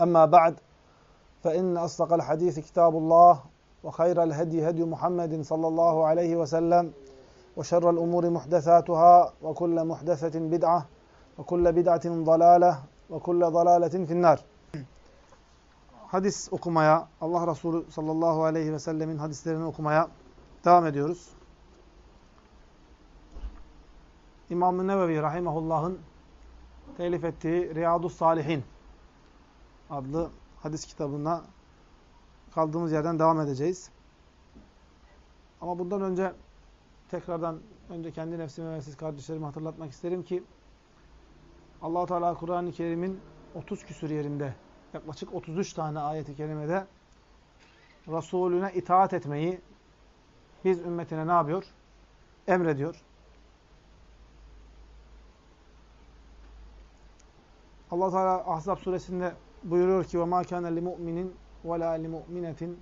أما بعد فإن أصدق الحديث كتاب الله وخير الهدي هدي محمد صلى الله عليه وسلم وشر الأمور محدثاتها وكل محدثة بدعة وكل بدعة ضلالة وكل ضلالة في النار Hadis okumaya, Allah Resulü sallallahu aleyhi ve sellemin hadislerini okumaya devam ediyoruz. İmam-ı Nevevi Rahimahullah'ın telif ettiği Riyadus Salihin adlı hadis kitabına kaldığımız yerden devam edeceğiz. Ama bundan önce tekrardan önce kendi nefsime ve siz kardeşlerime hatırlatmak isterim ki allah Teala Kur'an-ı Kerim'in 30 küsur yerinde yaklaşık 33 tane ayeti kerimede Resulüne itaat etmeyi biz ümmetine ne yapıyor? Emrediyor. allah Teala Ahzab suresinde buyuruyor ki ve ma kana li mu'minin ve la li mu'minetin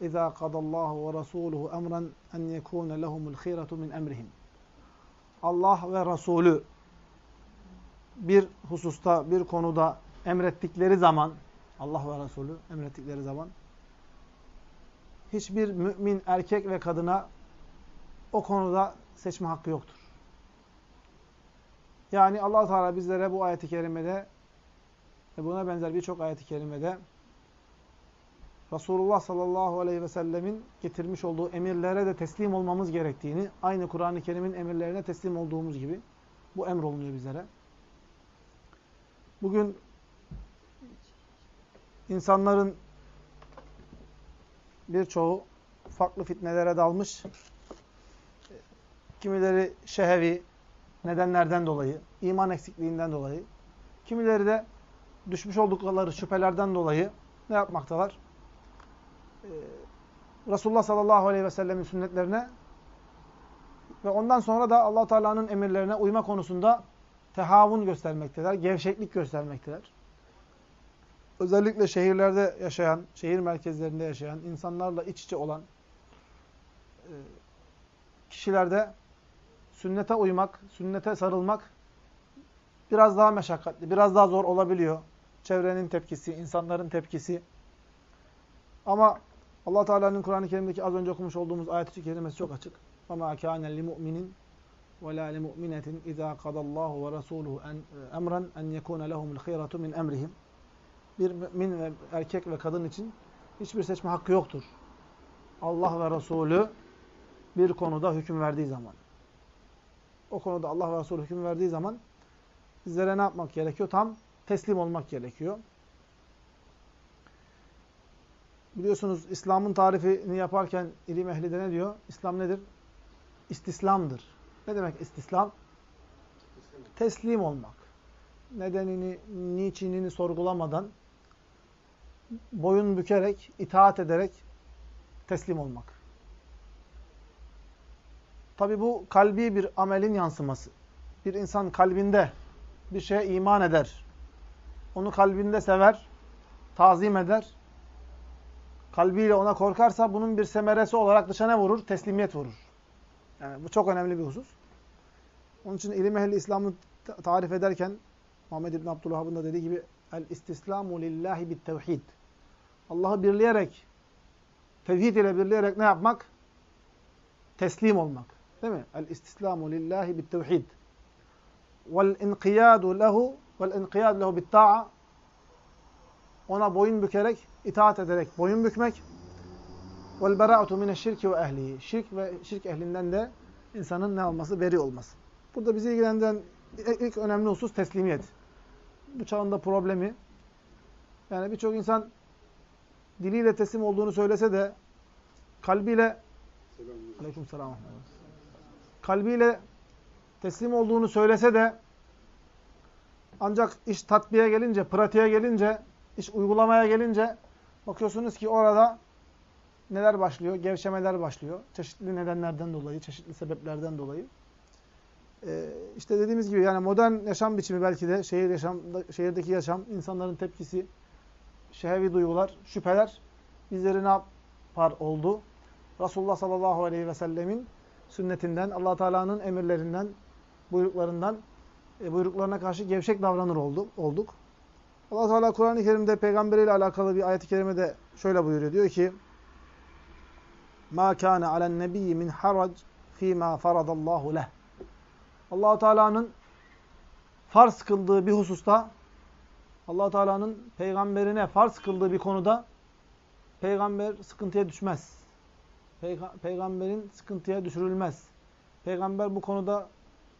iza kadallahu ve rasuluhu emren en yekune lehumul khiratu min emrihim. Allah ve Resulü bir hususta, bir konuda emrettikleri zaman, Allah ve Resulü emrettikleri zaman, hiçbir mümin erkek ve kadına o konuda seçme hakkı yoktur. Yani allah Teala bizlere bu ayeti kerimede ve buna benzer birçok ayet-i kerimede Resulullah sallallahu aleyhi ve sellemin getirmiş olduğu emirlere de teslim olmamız gerektiğini, aynı Kur'an-ı Kerim'in emirlerine teslim olduğumuz gibi bu emrolunuyor bizlere. Bugün insanların birçoğu farklı fitnelere dalmış. Kimileri şehevi nedenlerden dolayı, iman eksikliğinden dolayı, kimileri de düşmüş oldukları şüphelerden dolayı ne yapmaktalar? Ee, Resulullah sallallahu aleyhi ve sellemin sünnetlerine ve ondan sonra da allah Teala'nın emirlerine uyma konusunda tehavun göstermekteler, gevşeklik göstermekteler. Özellikle şehirlerde yaşayan, şehir merkezlerinde yaşayan, insanlarla iç içe olan e, kişilerde sünnete uymak, sünnete sarılmak biraz daha meşakkatli, biraz daha zor olabiliyor Çevrenin tepkisi, insanların tepkisi. Ama Allah Teala'nın Kur'an-ı Kerim'deki az önce okumuş olduğumuz ayet-i kerimesi çok açık. وَمَا كَانَ لِمُؤْمِنٍ وَلَا لِمُؤْمِنَةٍ اِذَا قَضَ اللّٰهُ وَرَسُولُهُ اَمْرًا اَنْ يَكُونَ لَهُمُ الْخِيرَةُ مِنْ اَمْرِهِمْ Bir mümin ve erkek ve kadın için hiçbir seçme hakkı yoktur. Allah ve Resulü bir konuda hüküm verdiği zaman. O konuda Allah ve Resulü hüküm verdiği zaman bizlere ne yapmak gerekiyor? Tam teslim olmak gerekiyor. Biliyorsunuz İslam'ın tarifini yaparken ilim ehli de ne diyor? İslam nedir? İstislamdır. Ne demek istislam? Teslim olmak. Nedenini, niçinini sorgulamadan boyun bükerek, itaat ederek teslim olmak. Tabi bu kalbi bir amelin yansıması. Bir insan kalbinde bir şeye iman eder. Onu kalbinde sever, tazim eder. Kalbiyle ona korkarsa bunun bir semeresi olarak dışa ne vurur? Teslimiyet vurur. Yani bu çok önemli bir husus. Onun için ilim ehli İslam'ı tarif ederken Muhammed İbn Abdülhab'ın da dediği gibi el istislamu lillahi bit tevhid. Allah'ı birleyerek tevhid ile birleyerek ne yapmak? Teslim olmak. Değil mi? El istislamu lillahi bit tevhid. Vel inqiyadu lehu vel inqiyad lehu ona boyun bükerek, itaat ederek boyun bükmek. Vel bera'atu mineşşirki ve ehlihi. Şirk ve şirk ehlinden de insanın ne olması? Beri olması. Burada bizi ilgilendiren ilk önemli husus teslimiyet. Bu çağında problemi yani birçok insan diliyle teslim olduğunu söylese de kalbiyle Aleyküm selam. Kalbiyle teslim olduğunu söylese de ancak iş tatbiye gelince, pratiğe gelince, iş uygulamaya gelince bakıyorsunuz ki orada neler başlıyor? Gevşemeler başlıyor. Çeşitli nedenlerden dolayı, çeşitli sebeplerden dolayı. Ee, işte dediğimiz gibi yani modern yaşam biçimi belki de şehir yaşam, şehirdeki yaşam, insanların tepkisi, şehevi duygular, şüpheler bizleri ne yapar oldu? Resulullah sallallahu aleyhi ve sellemin sünnetinden, allah Teala'nın emirlerinden, buyruklarından, e, buyruklarına karşı gevşek davranır olduk. olduk. Allah Teala Kur'an-ı Kerim'de peygamberiyle alakalı bir ayet-i kerimede şöyle buyuruyor. Diyor ki: "Ma kana alen nebiyyi min harac fi ma faradallahu leh." Allah Teala'nın farz kıldığı bir hususta Allah Teala'nın peygamberine farz kıldığı bir konuda peygamber sıkıntıya düşmez. Peygamberin sıkıntıya düşürülmez. Peygamber bu konuda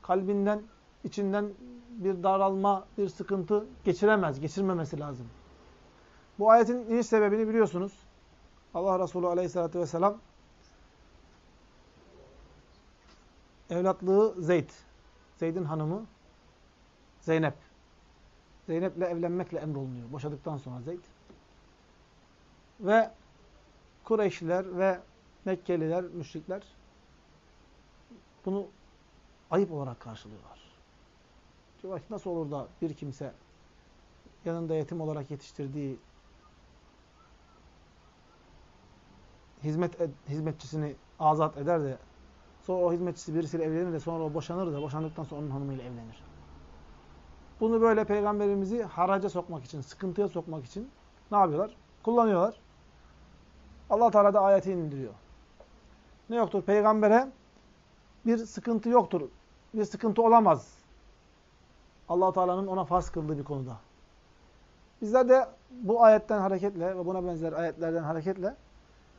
kalbinden içinden bir daralma, bir sıkıntı geçiremez, geçirmemesi lazım. Bu ayetin iniş sebebini biliyorsunuz. Allah Resulü aleyhissalatü vesselam evlatlığı Zeyd, Zeyd'in hanımı Zeynep. Zeynep'le evlenmekle emrolunuyor. Boşadıktan sonra Zeyd. Ve Kureyşliler ve Mekkeliler, müşrikler bunu ayıp olarak karşılıyorlar. Diyorlar nasıl olur da bir kimse yanında yetim olarak yetiştirdiği hizmet hizmetçisini azat eder de sonra o hizmetçisi birisiyle evlenir de sonra o boşanır da boşandıktan sonra onun hanımıyla evlenir. Bunu böyle peygamberimizi haraca sokmak için, sıkıntıya sokmak için ne yapıyorlar? Kullanıyorlar. Allah Teala da ayeti indiriyor. Ne yoktur? Peygambere bir sıkıntı yoktur. Bir sıkıntı olamaz. Allah Teala'nın ona farz kıldığı bir konuda. Bizler de bu ayetten hareketle ve buna benzer ayetlerden hareketle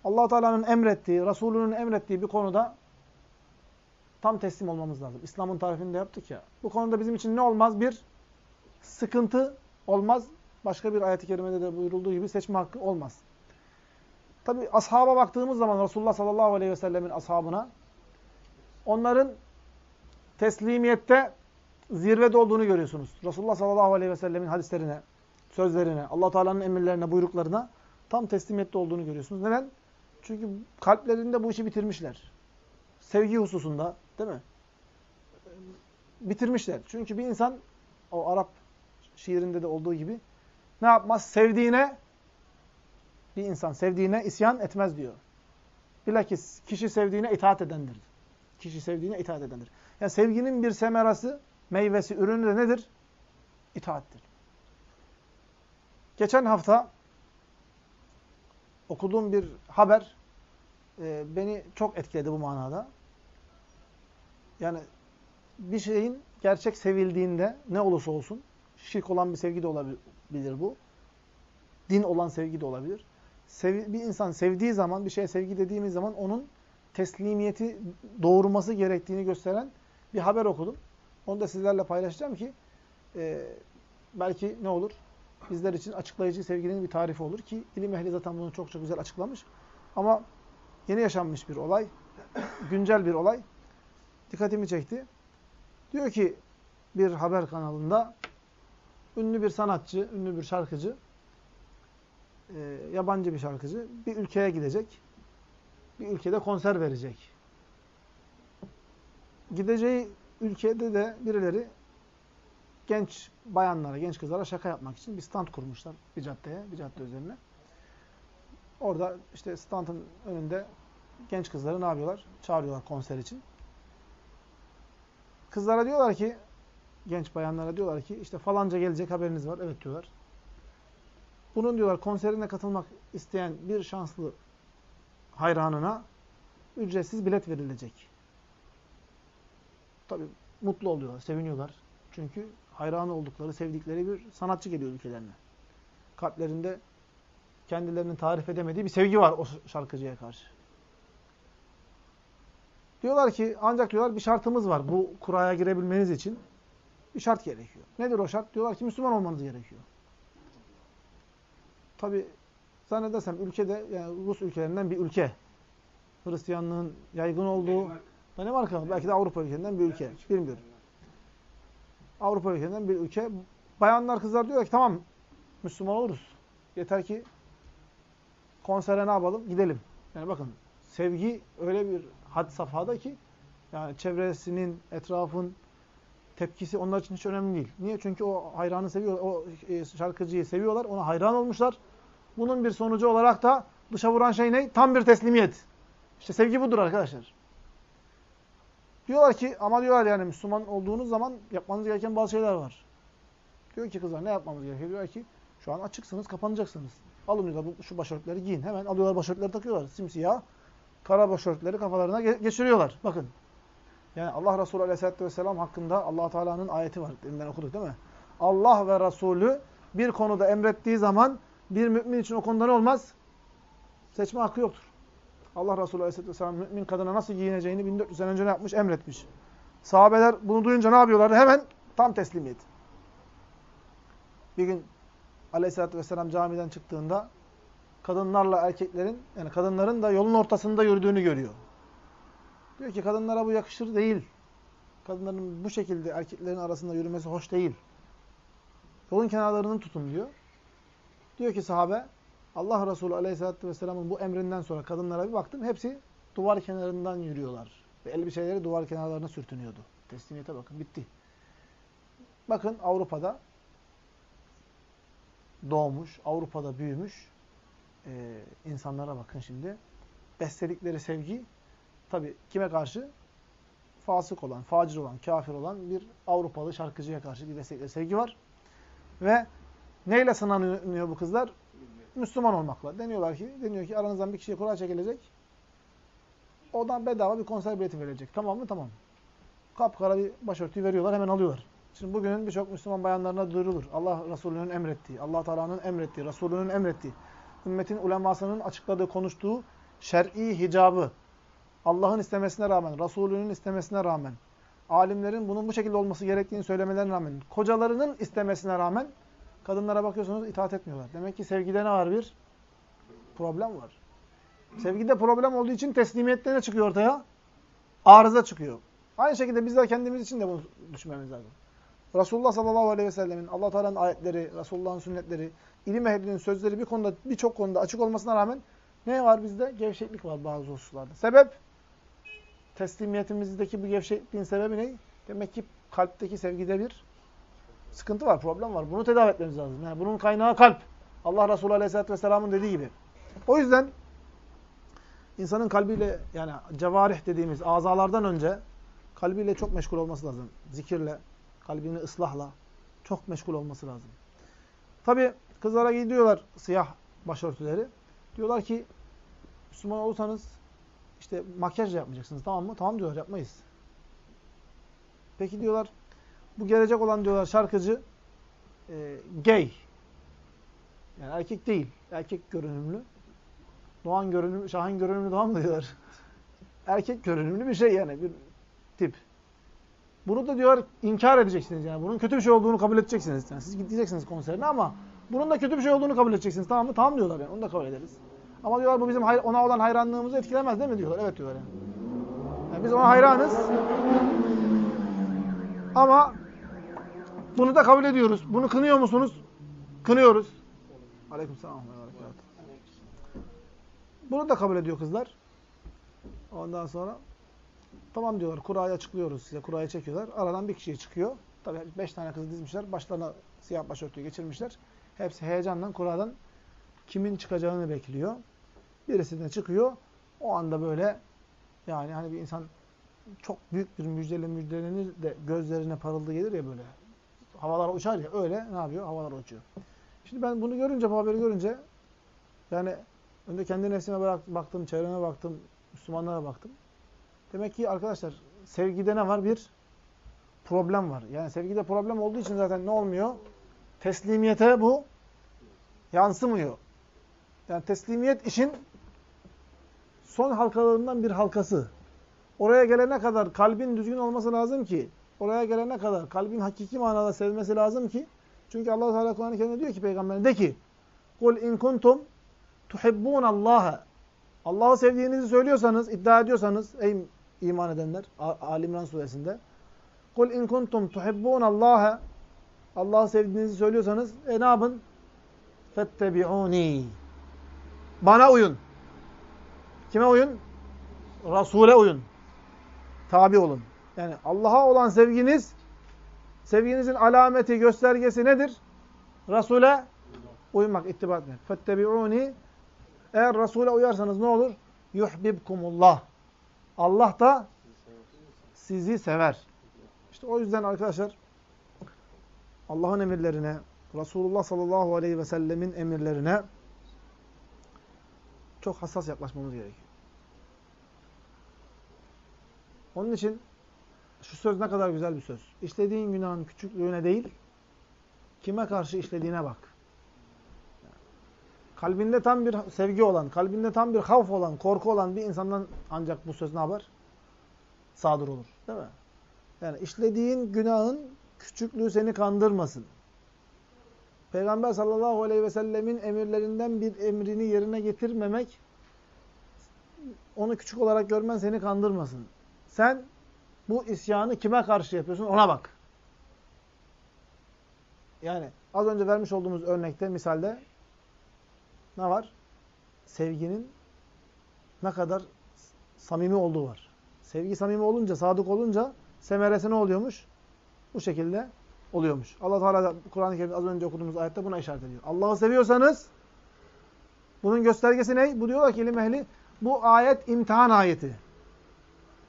allah Teala'nın emrettiği, Resulünün emrettiği bir konuda tam teslim olmamız lazım. İslam'ın tarifini de yaptık ya. Bu konuda bizim için ne olmaz? Bir sıkıntı olmaz. Başka bir ayet-i kerimede de buyurulduğu gibi seçme hakkı olmaz. Tabi ashaba baktığımız zaman Resulullah sallallahu aleyhi ve sellemin ashabına onların teslimiyette zirvede olduğunu görüyorsunuz. Resulullah sallallahu aleyhi ve sellemin hadislerine, sözlerine, allah Teala'nın emirlerine, buyruklarına tam teslimiyette olduğunu görüyorsunuz. Neden? Çünkü kalplerinde bu işi bitirmişler. Sevgi hususunda değil mi? Bitirmişler. Çünkü bir insan o Arap şiirinde de olduğu gibi ne yapmaz? Sevdiğine bir insan sevdiğine isyan etmez diyor. Bilakis kişi sevdiğine itaat edendir. Kişi sevdiğine itaat edendir. Yani sevginin bir semerası, meyvesi, ürünü de nedir? İtaattir. Geçen hafta okuduğum bir haber e, beni çok etkiledi bu manada. Yani bir şeyin gerçek sevildiğinde ne olursa olsun, şirk olan bir sevgi de olabilir bu. Din olan sevgi de olabilir sev, bir insan sevdiği zaman, bir şeye sevgi dediğimiz zaman onun teslimiyeti doğurması gerektiğini gösteren bir haber okudum. Onu da sizlerle paylaşacağım ki e, belki ne olur? Bizler için açıklayıcı sevginin bir tarifi olur ki ilim ehli zaten bunu çok çok güzel açıklamış. Ama yeni yaşanmış bir olay, güncel bir olay dikkatimi çekti. Diyor ki bir haber kanalında ünlü bir sanatçı, ünlü bir şarkıcı e, yabancı bir şarkıcı bir ülkeye gidecek. Bir ülkede konser verecek. Gideceği ülkede de birileri genç bayanlara, genç kızlara şaka yapmak için bir stand kurmuşlar bir caddeye, bir cadde üzerine. Orada işte standın önünde genç kızları ne yapıyorlar? Çağırıyorlar konser için. Kızlara diyorlar ki, genç bayanlara diyorlar ki, işte falanca gelecek haberiniz var. Evet diyorlar. Bunun diyorlar konserine katılmak isteyen bir şanslı hayranına ücretsiz bilet verilecek. Tabi mutlu oluyorlar, seviniyorlar. Çünkü hayranı oldukları, sevdikleri bir sanatçı geliyor ülkelerine. kalplerinde kendilerinin tarif edemediği bir sevgi var o şarkıcıya karşı. Diyorlar ki ancak diyorlar bir şartımız var bu kuraya girebilmeniz için. Bir şart gerekiyor. Nedir o şart? Diyorlar ki Müslüman olmanız gerekiyor. Tabi zannedersem ülkede yani Rus ülkelerinden bir ülke. Hristiyanlığın yaygın olduğu Danimarka belki de Avrupa ülkelerinden bir ülke. Bilmiyorum. Avrupa ülkelerinden bir ülke. Bayanlar kızlar diyor ki tamam Müslüman oluruz. Yeter ki konsere ne yapalım? Gidelim. Yani bakın sevgi öyle bir had safhada ki yani çevresinin, etrafın tepkisi onlar için hiç önemli değil. Niye? Çünkü o hayranı seviyor, o e, şarkıcıyı seviyorlar, ona hayran olmuşlar. Bunun bir sonucu olarak da dışa vuran şey ne? Tam bir teslimiyet. İşte sevgi budur arkadaşlar. Diyorlar ki ama diyorlar yani Müslüman olduğunuz zaman yapmanız gereken bazı şeyler var. Diyor ki kızlar ne yapmamız gerekiyor? Diyor ki şu an açıksınız, kapanacaksınız. Alın diyorlar şu başörtüleri giyin. Hemen alıyorlar başörtüleri takıyorlar. Simsiyah. Kara başörtüleri kafalarına geçiriyorlar. Bakın. Yani Allah Resulü Aleyhisselatü Vesselam hakkında allah Teala'nın ayeti var. Deminden okuduk değil mi? Allah ve Resulü bir konuda emrettiği zaman bir mümin için o konuda ne olmaz? Seçme hakkı yoktur. Allah Resulü Aleyhisselatü Vesselam mümin kadına nasıl giyineceğini 1400 sene önce ne yapmış? Emretmiş. Sahabeler bunu duyunca ne yapıyorlar? Hemen tam teslimiyet. Bir gün Aleyhisselatü Vesselam camiden çıktığında kadınlarla erkeklerin yani kadınların da yolun ortasında yürüdüğünü görüyor. Diyor ki kadınlara bu yakışır değil. Kadınların bu şekilde erkeklerin arasında yürümesi hoş değil. Yolun kenarlarını tutun diyor. Diyor ki sahabe Allah Resulü Aleyhisselatü Vesselam'ın bu emrinden sonra kadınlara bir baktım. Hepsi duvar kenarından yürüyorlar. Ve elbiseleri duvar kenarlarına sürtünüyordu. Teslimiyete bakın. Bitti. Bakın Avrupa'da doğmuş, Avrupa'da büyümüş e, insanlara bakın şimdi. Besledikleri sevgi tabi kime karşı? Fasık olan, facir olan, kafir olan bir Avrupalı şarkıcıya karşı bir besledikleri sevgi var. Ve neyle sınanıyor bu kızlar? Müslüman olmakla. Deniyorlar ki, deniyor ki aranızdan bir kişiye kura çekilecek. Odan bedava bir konser bileti verilecek. Tamam mı? Tamam. Kapkara bir başörtüyü veriyorlar, hemen alıyorlar. Şimdi bugünün birçok Müslüman bayanlarına duyurulur. Allah Resulü'nün emrettiği, Allah Teala'nın emrettiği, Resulü'nün emrettiği, ümmetin ulemasının açıkladığı, konuştuğu şer'i hicabı, Allah'ın istemesine rağmen, Resulü'nün istemesine rağmen, alimlerin bunun bu şekilde olması gerektiğini söylemelerine rağmen, kocalarının istemesine rağmen kadınlara bakıyorsunuz itaat etmiyorlar. Demek ki sevgide ne var bir? Problem var. Sevgide problem olduğu için teslimiyette ne çıkıyor ortaya? Arıza çıkıyor. Aynı şekilde bizler kendimiz için de bunu düşünmemiz lazım. Resulullah sallallahu aleyhi ve sellemin, allah Teala'nın ayetleri, Resulullah'ın sünnetleri, ilim ehlinin sözleri bir konuda, birçok konuda açık olmasına rağmen ne var bizde? Gevşeklik var bazı hususlarda. Sebep? Teslimiyetimizdeki bu gevşekliğin sebebi ne? Demek ki kalpteki sevgide bir sıkıntı var, problem var. Bunu tedavi etmemiz lazım. Yani bunun kaynağı kalp. Allah Resulü Aleyhisselatü Vesselam'ın dediği gibi. O yüzden insanın kalbiyle yani cevarih dediğimiz azalardan önce kalbiyle çok meşgul olması lazım. Zikirle, kalbini ıslahla çok meşgul olması lazım. Tabi kızlara gidiyorlar siyah başörtüleri. Diyorlar ki Müslüman olursanız işte makyaj yapmayacaksınız tamam mı? Tamam diyorlar yapmayız. Peki diyorlar bu gelecek olan diyorlar şarkıcı e, gay. Yani erkek değil. Erkek görünümlü. Doğan görünümlü, Şahin görünümlü doğan mı diyorlar? erkek görünümlü bir şey yani bir tip. Bunu da diyor inkar edeceksiniz yani. Bunun kötü bir şey olduğunu kabul edeceksiniz. Yani siz gideceksiniz konserine ama bunun da kötü bir şey olduğunu kabul edeceksiniz. Tamam mı? Tamam diyorlar yani. Onu da kabul ederiz. Ama diyorlar bu bizim ona olan hayranlığımızı etkilemez değil mi diyorlar. Evet diyorlar yani. yani biz ona hayranız. Ama bunu da kabul ediyoruz. Bunu kınıyor musunuz? Kınıyoruz. Aleykümselam. Bunu da kabul ediyor kızlar. Ondan sonra Tamam diyorlar kurayı açıklıyoruz size. Kurayı çekiyorlar. Aradan bir kişiye çıkıyor. Tabii beş tane kız dizmişler. Başlarına siyah başörtüyü geçirmişler. Hepsi heyecanla kuradan kimin çıkacağını bekliyor. Birisi de çıkıyor. O anda böyle yani hani bir insan çok büyük bir müjdeli müjdelenir de gözlerine parıldı gelir ya böyle. Havalara uçar ya öyle ne yapıyor? Havalara uçuyor. Şimdi ben bunu görünce, bu haberi görünce yani önce kendi nefsime baktım, çevreme baktım, Müslümanlara baktım. Demek ki arkadaşlar sevgide ne var? Bir problem var. Yani sevgide problem olduğu için zaten ne olmuyor? Teslimiyete bu yansımıyor. Yani teslimiyet işin son halkalarından bir halkası. Oraya gelene kadar kalbin düzgün olması lazım ki, oraya gelene kadar kalbin hakiki manada sevmesi lazım ki, çünkü Allah Teala Kur'an-ı Kerim'de diyor ki peygamberine de ki, "Kul in kuntum tuhibbun Allah." Allah'ı sevdiğinizi söylüyorsanız, iddia ediyorsanız ey iman edenler Ali İmran suresinde "Kul in kuntum tuhibbun Allah." Allah'ı sevdiğinizi söylüyorsanız e ne yapın? Fettebi'uni. Bana uyun. Kime uyun? Resul'e uyun. Tabi olun. Yani Allah'a olan sevginiz, sevginizin alameti, göstergesi nedir? Resul'e uymak, ittiba etmek. Fettebi'uni. Eğer Resul'e uyarsanız ne olur? Yuhbibkumullah. Allah da sizi sever. İşte o yüzden arkadaşlar Allah'ın emirlerine, Resulullah sallallahu aleyhi ve sellemin emirlerine çok hassas yaklaşmamız gerekiyor. Onun için şu söz ne kadar güzel bir söz. İşlediğin günahın küçüklüğüne değil, kime karşı işlediğine bak. Kalbinde tam bir sevgi olan, kalbinde tam bir havf olan, korku olan bir insandan ancak bu söz ne yapar? Sadır olur. Değil mi? Yani işlediğin günahın küçüklüğü seni kandırmasın. Peygamber sallallahu aleyhi ve sellemin emirlerinden bir emrini yerine getirmemek, onu küçük olarak görmen seni kandırmasın. Sen bu isyanı kime karşı yapıyorsun ona bak. Yani az önce vermiş olduğumuz örnekte, misalde ne var? Sevginin ne kadar samimi olduğu var. Sevgi samimi olunca, sadık olunca semeresi ne oluyormuş? Bu şekilde oluyormuş. Allah Teala Kur'an-ı Kerim'de az önce okuduğumuz ayette buna işaret ediyor. Allah'ı seviyorsanız bunun göstergesi ne? Bu diyorlar ki ilim ehli bu ayet imtihan ayeti.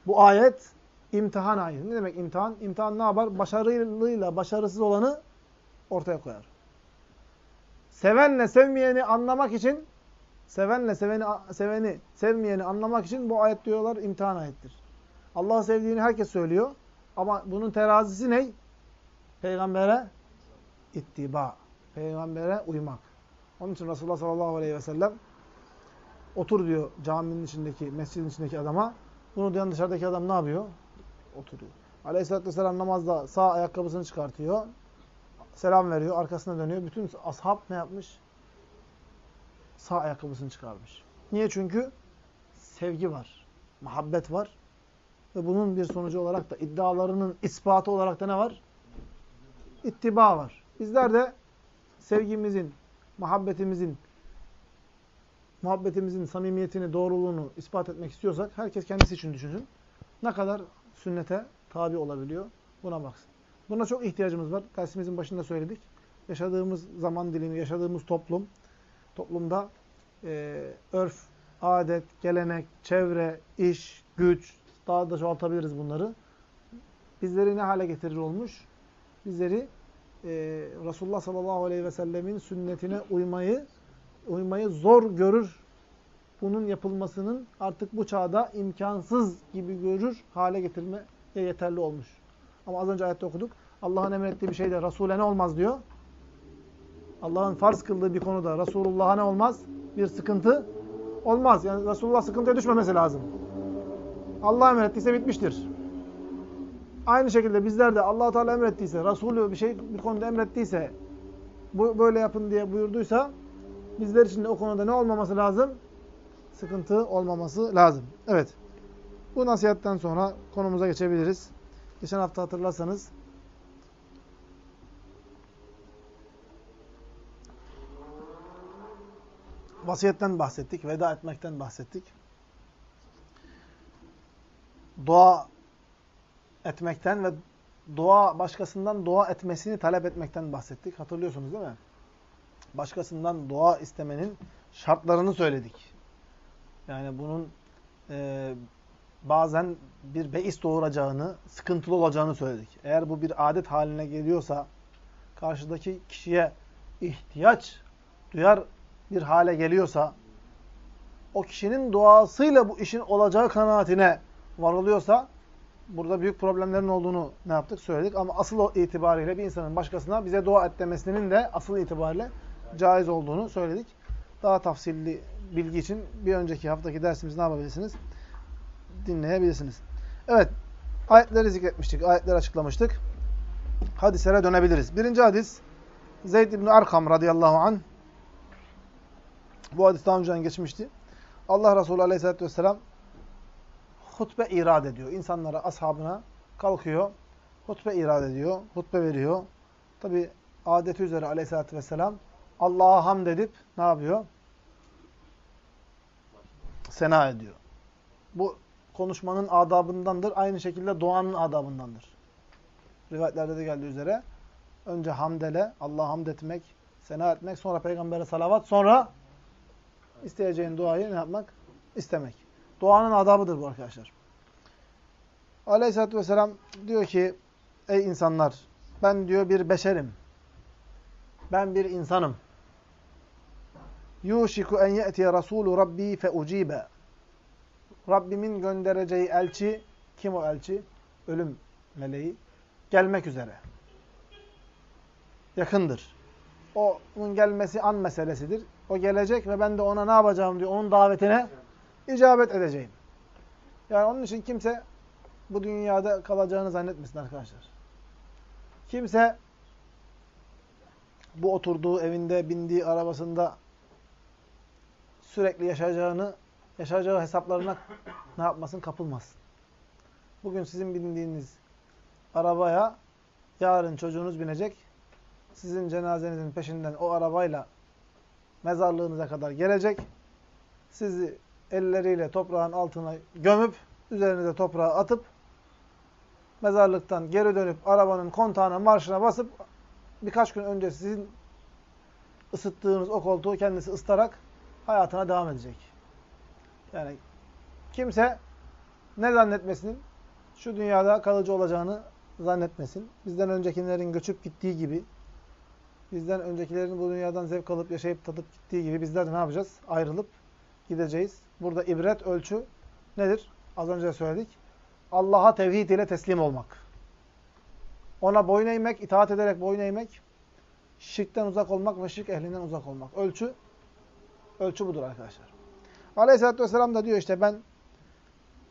Bu ayet imtihan ayeti. Ne demek imtihan? İmtihan ne yapar? Başarılıyla başarısız olanı ortaya koyar. Sevenle sevmeyeni anlamak için sevenle seveni seveni sevmeyeni anlamak için bu ayet diyorlar imtihan ayettir. Allah'ı sevdiğini herkes söylüyor. Ama bunun terazisi ne? Peygambere ittiba. Peygambere uymak. Onun için Resulullah sallallahu aleyhi ve sellem otur diyor caminin içindeki, mescidin içindeki adama. Bunu duyan dışarıdaki adam ne yapıyor? Oturuyor. Aleyhisselatü vesselam namazda sağ ayakkabısını çıkartıyor. Selam veriyor. Arkasına dönüyor. Bütün ashab ne yapmış? Sağ ayakkabısını çıkarmış. Niye? Çünkü sevgi var. Muhabbet var. Ve bunun bir sonucu olarak da iddialarının ispatı olarak da ne var? İttiba var. Bizler de sevgimizin, muhabbetimizin, muhabbetimizin samimiyetini, doğruluğunu ispat etmek istiyorsak herkes kendisi için düşünsün. Ne kadar sünnete tabi olabiliyor buna baksın. Buna çok ihtiyacımız var. Dersimizin başında söyledik. Yaşadığımız zaman dilimi, yaşadığımız toplum, toplumda e, örf, adet, gelenek, çevre, iş, güç, daha da çoğaltabiliriz bunları. Bizleri ne hale getirir olmuş? Bizleri e, Resulullah sallallahu aleyhi ve sellemin sünnetine uymayı uymayı zor görür. Bunun yapılmasının artık bu çağda imkansız gibi görür hale getirmeye yeterli olmuş. Ama az önce ayette okuduk. Allah'ın emrettiği bir şeyde Resul'e ne olmaz diyor? Allah'ın farz kıldığı bir konuda Resulullah'a ne olmaz? Bir sıkıntı olmaz. Yani Resulullah sıkıntıya düşmemesi lazım. Allah emrettiyse bitmiştir. Aynı şekilde bizler de allah Teala emrettiyse, Resulü bir şey bir konuda emrettiyse, bu böyle yapın diye buyurduysa, bizler için de o konuda ne olmaması lazım? Sıkıntı olmaması lazım. Evet. Bu nasihatten sonra konumuza geçebiliriz. Geçen hafta hatırlarsanız, vasiyetten bahsettik, veda etmekten bahsettik dua etmekten ve dua başkasından dua etmesini talep etmekten bahsettik. Hatırlıyorsunuz değil mi? Başkasından dua istemenin şartlarını söyledik. Yani bunun e, bazen bir beis doğuracağını, sıkıntılı olacağını söyledik. Eğer bu bir adet haline geliyorsa, karşıdaki kişiye ihtiyaç duyar bir hale geliyorsa, o kişinin duasıyla bu işin olacağı kanaatine varılıyorsa burada büyük problemlerin olduğunu ne yaptık? Söyledik. Ama asıl itibariyle bir insanın başkasına bize dua et de asıl itibariyle caiz olduğunu söyledik. Daha tafsilli bilgi için bir önceki haftaki dersimizi ne yapabilirsiniz? Dinleyebilirsiniz. Evet, ayetleri zikretmiştik, ayetleri açıklamıştık. Hadislere dönebiliriz. Birinci hadis, Zeyd ibn Arkam radıyallahu anh. Bu hadis daha önceden geçmişti. Allah Resulü aleyhissalatü vesselam hutbe irad ediyor. İnsanlara, ashabına kalkıyor. Hutbe irad ediyor. Hutbe veriyor. Tabi adeti üzere aleyhissalatü vesselam Allah'a hamd edip ne yapıyor? Sena ediyor. Bu konuşmanın adabındandır. Aynı şekilde duanın adabındandır. Rivayetlerde de geldiği üzere önce hamdele, Allah'a hamd etmek, sena etmek, sonra peygambere salavat, sonra isteyeceğin duayı ne yapmak? İstemek. Duanın adabıdır bu arkadaşlar. Aleyhisselatü Vesselam diyor ki, ey insanlar, ben diyor bir beşerim. Ben bir insanım. Yuşiku en ye'tiye Rasulü Rabbi fe ucibe. Rabbimin göndereceği elçi, kim o elçi? Ölüm meleği. Gelmek üzere. Yakındır. Onun gelmesi an meselesidir. O gelecek ve ben de ona ne yapacağım diyor. Onun davetine icabet edeceğim. Yani onun için kimse bu dünyada kalacağını zannetmesin arkadaşlar. Kimse bu oturduğu evinde, bindiği arabasında sürekli yaşayacağını, yaşayacağı hesaplarına ne yapmasın? Kapılmasın. Bugün sizin bindiğiniz arabaya yarın çocuğunuz binecek. Sizin cenazenizin peşinden o arabayla mezarlığınıza kadar gelecek. Sizi elleriyle toprağın altına gömüp, üzerinize toprağı atıp, mezarlıktan geri dönüp, arabanın kontağına, marşına basıp, birkaç gün önce sizin ısıttığınız o koltuğu kendisi ıstarak hayatına devam edecek. Yani kimse ne zannetmesin? Şu dünyada kalıcı olacağını zannetmesin. Bizden öncekilerin göçüp gittiği gibi, bizden öncekilerin bu dünyadan zevk alıp yaşayıp tadıp gittiği gibi bizler de ne yapacağız? Ayrılıp gideceğiz. Burada ibret ölçü nedir? Az önce söyledik. Allah'a tevhid ile teslim olmak. Ona boyun eğmek, itaat ederek boyun eğmek, şirkten uzak olmak ve şirk ehlinden uzak olmak. Ölçü, ölçü budur arkadaşlar. Aleyhisselatü Vesselam da diyor işte ben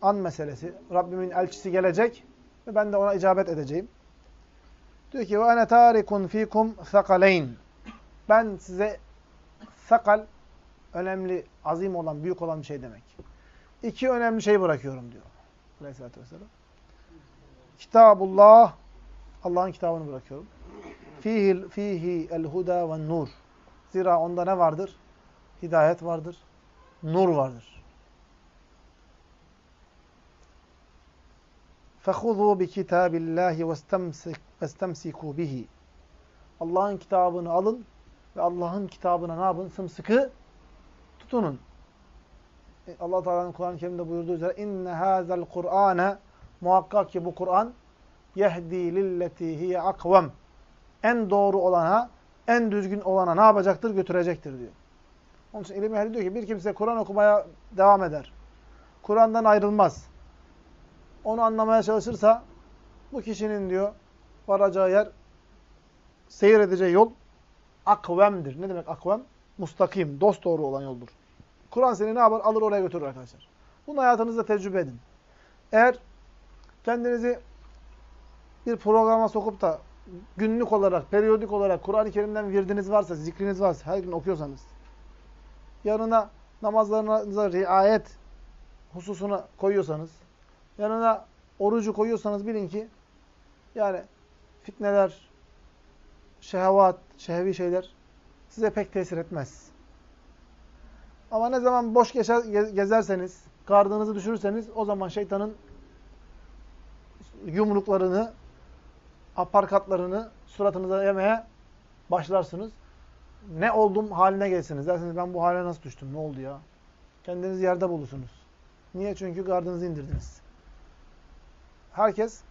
an meselesi, Rabbimin elçisi gelecek ve ben de ona icabet edeceğim. Diyor ki وَاَنَا تَارِكٌ ف۪يكُمْ ثَقَلَيْنِ Ben size sakal, önemli, azim olan, büyük olan bir şey demek. İki önemli şey bırakıyorum diyor. Aleyhisselatü Vesselam. Kitabullah, Allah'ın kitabını bırakıyorum. Fihi, fihi el huda ve nur. Zira onda ne vardır? Hidayet vardır. Nur vardır. فَخُذُوا بِكِتَابِ اللّٰهِ وَاسْتَمْسِكُوا بِهِ Allah'ın kitabını alın ve Allah'ın kitabına ne yapın? Sımsıkı tutunun. E, Allah Teala'nın Kur'an-ı Kerim'de buyurduğu üzere inne hazel Kur'ane muhakkak ki bu Kur'an yehdi lilleti hiye akvem en doğru olana, en düzgün olana ne yapacaktır? Götürecektir diyor. Onun için ilim ehli diyor ki bir kimse Kur'an okumaya devam eder. Kur'an'dan ayrılmaz. Onu anlamaya çalışırsa bu kişinin diyor varacağı yer seyir edeceği yol akvemdir. Ne demek akvem? Mustakim, dost doğru olan yoldur. Kur'an seni ne yapar? Alır oraya götürür arkadaşlar. Bunu hayatınızda tecrübe edin. Eğer kendinizi bir programa sokup da günlük olarak, periyodik olarak Kur'an-ı Kerim'den virdiniz varsa, zikriniz varsa, her gün okuyorsanız, yanına namazlarınıza riayet hususuna koyuyorsanız, yanına orucu koyuyorsanız bilin ki, yani fitneler, şehvat, şehvi şeyler size pek tesir etmez. Ama ne zaman boş gezerseniz, gardınızı düşürürseniz o zaman şeytanın yumruklarını, aparkatlarını suratınıza yemeye başlarsınız. Ne oldum haline gelsiniz. Dersiniz ben bu hale nasıl düştüm? Ne oldu ya? Kendinizi yerde bulursunuz. Niye? Çünkü gardınızı indirdiniz. Herkes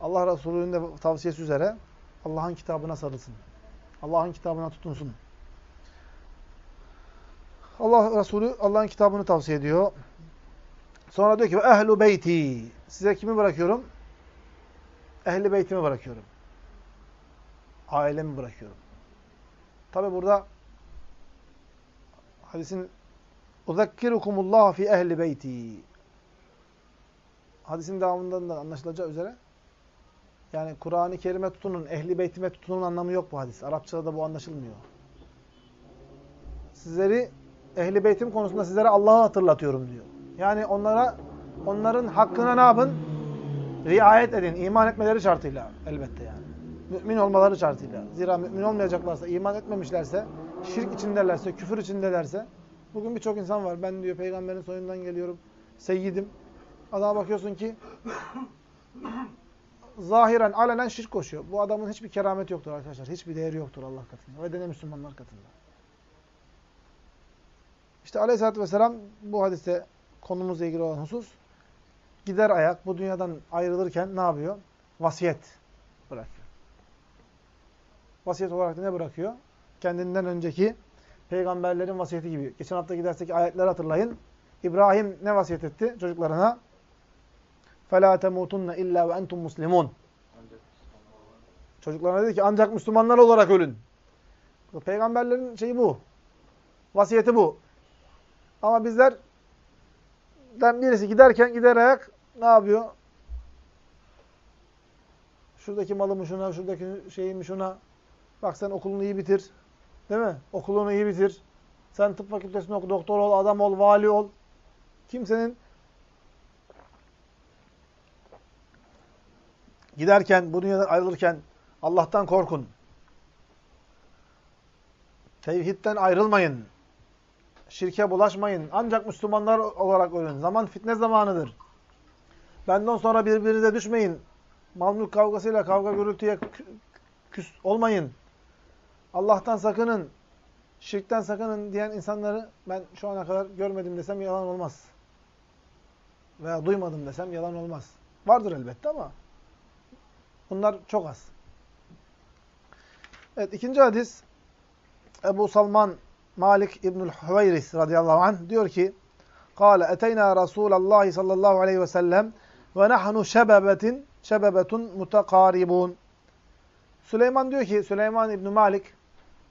Allah Resulü'nün de tavsiyesi üzere Allah'ın kitabına sarılsın. Allah'ın kitabına tutunsun. Allah Resulü Allah'ın kitabını tavsiye ediyor. Sonra diyor ki ehlu beyti. Size kimi bırakıyorum? Ehli beytimi bırakıyorum. Ailemi bırakıyorum. Tabi burada hadisin Uzakkirukumullah fi ehli beyti. Hadisin devamından da anlaşılacağı üzere yani Kur'an-ı Kerim'e tutunun, ehli beytime tutunun anlamı yok bu hadis. Arapçada da bu anlaşılmıyor. Sizleri ehli beytim konusunda sizlere Allah'ı hatırlatıyorum diyor. Yani onlara onların hakkına ne yapın? Riayet edin. iman etmeleri şartıyla elbette yani. Mümin olmaları şartıyla. Zira mümin olmayacaklarsa, iman etmemişlerse, şirk içindelerse, küfür içindelerse bugün birçok insan var. Ben diyor peygamberin soyundan geliyorum. Seyyidim. Adama bakıyorsun ki zahiren, alenen şirk koşuyor. Bu adamın hiçbir kerameti yoktur arkadaşlar. Hiçbir değeri yoktur Allah katında. Ve de Müslümanlar katında. İşte aleyhissalatü vesselam bu hadiste konumuzla ilgili olan husus gider ayak bu dünyadan ayrılırken ne yapıyor? Vasiyet bırakıyor Vasiyet olarak da ne bırakıyor? Kendinden önceki peygamberlerin vasiyeti gibi. Geçen hafta gidersek ayetleri hatırlayın. İbrahim ne vasiyet etti çocuklarına? فَلَا تَمُوتُنَّ illa ve entum muslimun. Çocuklarına dedi ki ancak Müslümanlar olarak ölün. Peygamberlerin şeyi bu. Vasiyeti bu. Ama bizler birisi giderken gider ayak ne yapıyor? Şuradaki malımı şuna, şuradaki şeyimi şuna. Bak sen okulunu iyi bitir. Değil mi? Okulunu iyi bitir. Sen tıp fakültesinde oku, doktor ol, adam ol, vali ol. Kimsenin giderken, bu dünyadan ayrılırken Allah'tan korkun. Tevhidden ayrılmayın. Şirke bulaşmayın. Ancak Müslümanlar olarak ölün. Zaman fitne zamanıdır. Benden sonra birbirinize düşmeyin. Mal mülk kavgasıyla kavga gürültüye küs olmayın. Allah'tan sakının. Şirkten sakının diyen insanları ben şu ana kadar görmedim desem yalan olmaz. Veya duymadım desem yalan olmaz. Vardır elbette ama bunlar çok az. Evet ikinci hadis Ebu Salman Malik İbnül Hüveyris radıyallahu anh diyor ki Kale eteyna Resulallah sallallahu aleyhi ve sellem ve nahnu şebebetin şebebetun mutakaribun. Süleyman diyor ki Süleyman İbn Malik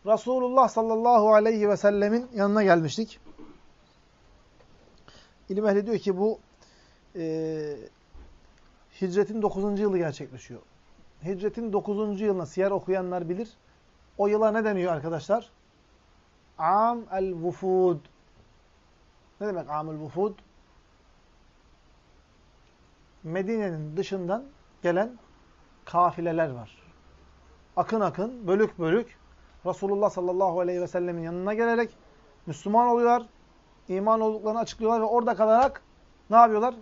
Resulullah sallallahu aleyhi ve sellemin yanına gelmiştik. İlim ehli diyor ki bu e, hicretin 9. yılı gerçekleşiyor. Hicretin 9. yılına siyer okuyanlar bilir. O yıla ne deniyor arkadaşlar? Am el-vufud. Ne demek am el-vufud? Medine'nin dışından gelen kafileler var. Akın akın, bölük bölük Resulullah sallallahu aleyhi ve sellemin yanına gelerek Müslüman oluyorlar, iman olduklarını açıklıyorlar ve orada kalarak ne yapıyorlar?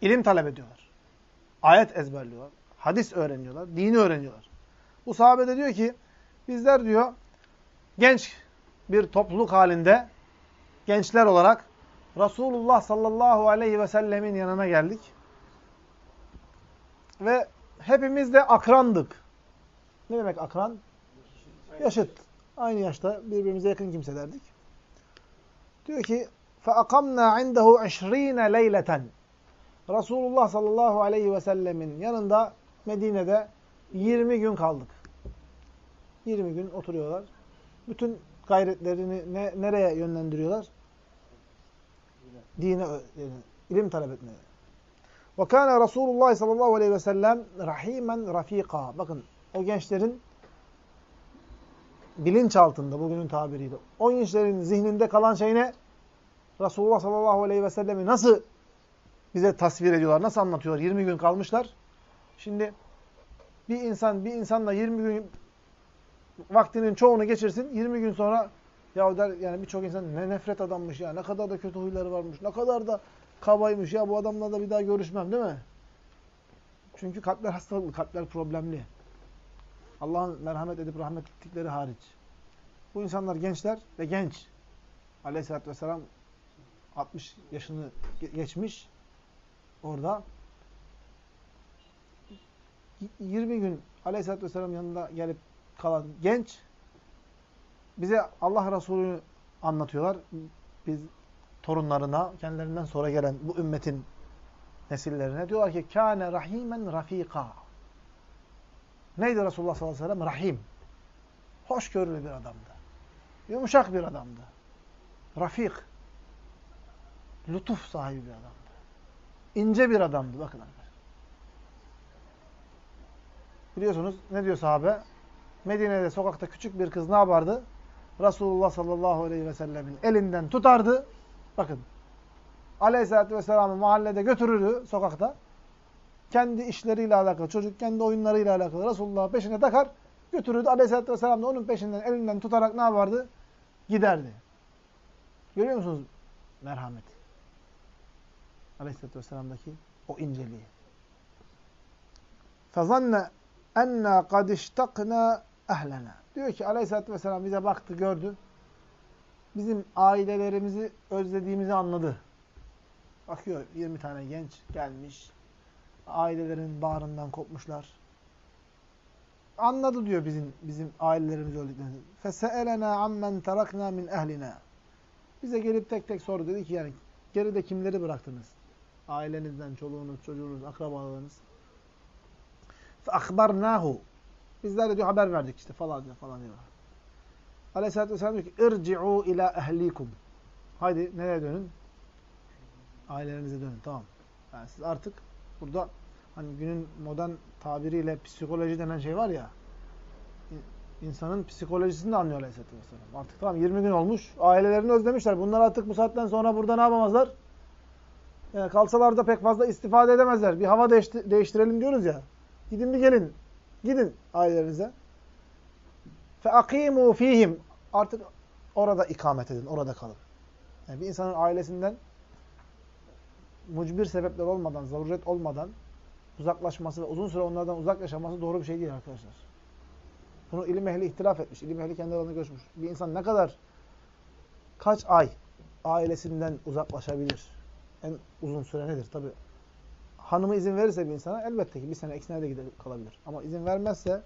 İlim talep ediyorlar. Ayet ezberliyorlar, hadis öğreniyorlar, dini öğreniyorlar. Bu sahabe de diyor ki, bizler diyor, genç bir topluluk halinde, gençler olarak Resulullah sallallahu aleyhi ve sellemin yanına geldik. Ve hepimiz de akrandık. Ne demek akran? Yaşıt. Aynı yaşta birbirimize yakın kimselerdik. Diyor ki فَاَقَمْنَا عِنْدَهُ عِشْر۪ينَ leyleten. Resulullah sallallahu aleyhi ve sellemin yanında Medine'de 20 gün kaldık. 20 gün oturuyorlar. Bütün gayretlerini ne, nereye yönlendiriyorlar? Dine, yani ilim talep etmeye. Ve kana Resulullah sallallahu aleyhi ve sellem rahimen rafika. Bakın o gençlerin bilinç altında bugünün tabiriyle. O gençlerin zihninde kalan şey ne? Resulullah sallallahu aleyhi ve sellemi nasıl bize tasvir ediyorlar, nasıl anlatıyorlar? 20 gün kalmışlar. Şimdi bir insan bir insanla 20 gün vaktinin çoğunu geçirsin. 20 gün sonra ya der yani birçok insan ne nefret adammış ya, ne kadar da kötü huyları varmış, ne kadar da kabaymış ya bu adamla da bir daha görüşmem değil mi? Çünkü kalpler hastalıklı, kalpler problemli. Allah'ın merhamet edip rahmet ettikleri hariç. Bu insanlar gençler ve genç. Aleyhisselatü vesselam 60 yaşını geçmiş. Orada 20 gün Aleyhisselatü vesselam yanında gelip kalan genç bize Allah Resulü'nü anlatıyorlar. Biz torunlarına, kendilerinden sonra gelen bu ümmetin nesillerine diyorlar ki kâne rahimen rafika. Neydi Resulullah sallallahu aleyhi ve sellem? Rahim. Hoşgörülü bir adamdı. Yumuşak bir adamdı. Rafik. Lütuf sahibi bir adamdı. İnce bir adamdı bakın. Biliyorsunuz ne diyor sahabe? Medine'de sokakta küçük bir kız ne yapardı? Resulullah sallallahu aleyhi ve sellemin elinden tutardı. Bakın. Aleyhisselatü vesselam'ı mahallede götürürdü sokakta Kendi işleriyle alakalı, çocuk kendi oyunlarıyla alakalı Resulullah'ı peşine takar, götürürdü. Aleyhisselatü vesselam da onun peşinden, elinden tutarak ne yapardı? Giderdi. Görüyor musunuz merhamet? Aleyhisselatü vesselam'daki o inceliği. فَظَنَّ اَنَّا قَدْ اِشْتَقْنَا اَهْلَنَا Diyor ki aleyhissalatü vesselam bize baktı, gördü. Bizim ailelerimizi özlediğimizi anladı. Bakıyor 20 tane genç gelmiş. Ailelerin bağrından kopmuşlar. Anladı diyor bizim bizim ailelerimiz öldüklerini. Feseelena ammen tarakna min ehlina. Bize gelip tek tek sordu dedi ki yani geride kimleri bıraktınız? Ailenizden, çoluğunuz, çocuğunuz, akrabalarınız. Feakhbarnahu. Bizler de diyor haber verdik işte falan diyor falan diyor. Aleyhisselatü Vesselam diyor ki irci'u ila ehlikum. Haydi nereye dönün? Ailelerinize dönün. Tamam. Yani siz artık burada hani günün modern tabiriyle psikoloji denen şey var ya insanın psikolojisini de anlıyor Aleyhisselatü Vesselam. Artık tamam 20 gün olmuş. Ailelerini özlemişler. Bunlar artık bu saatten sonra burada ne yapamazlar? Yani kalsalar da pek fazla istifade edemezler. Bir hava değiştirelim diyoruz ya. Gidin bir gelin. Gidin ailelerinize. فَاَقِيمُوا ف۪يهِمْ Artık orada ikamet edin, orada kalın. Yani bir insanın ailesinden mucbir sebepler olmadan, zaruret olmadan uzaklaşması ve uzun süre onlardan uzak yaşaması doğru bir şey değil arkadaşlar. Bunu ilim ehli ihtilaf etmiş. İlim ehli kendi aralarında görüşmüş. Bir insan ne kadar kaç ay ailesinden uzaklaşabilir? En uzun süre nedir? Tabi hanımı izin verirse bir insana elbette ki bir sene, iki sene de gider, kalabilir. Ama izin vermezse